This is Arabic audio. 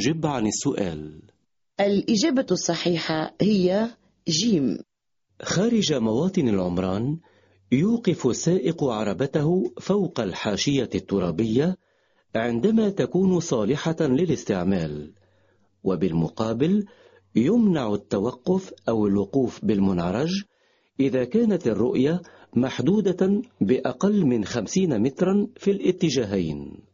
جب عن السؤال. الإجابة الصحيحة هي جيم. خارج مواطن العمران يوقف السائق عربته فوق الحاشية الترابية عندما تكون صالحة للاستعمال وبالمقابل يمنع التوقف أو الوقوف بالمنعرج إذا كانت الرؤية محدودة بأقل من خمسين مترا في الاتجاهين.